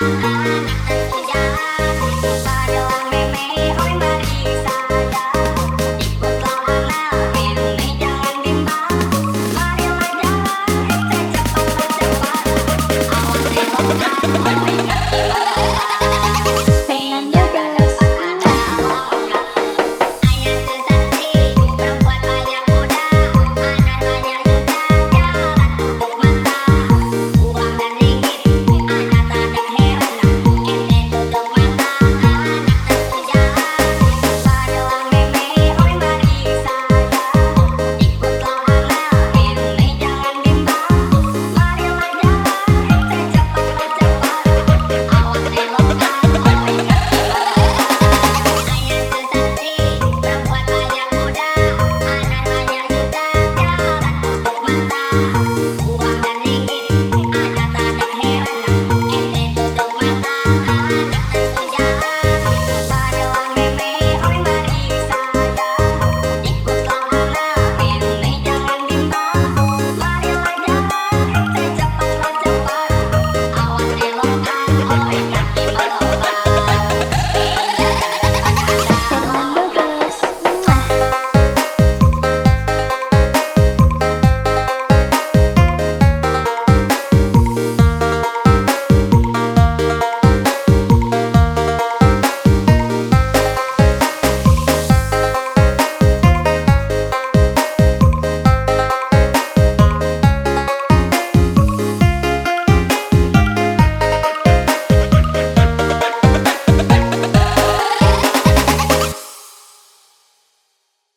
Bye.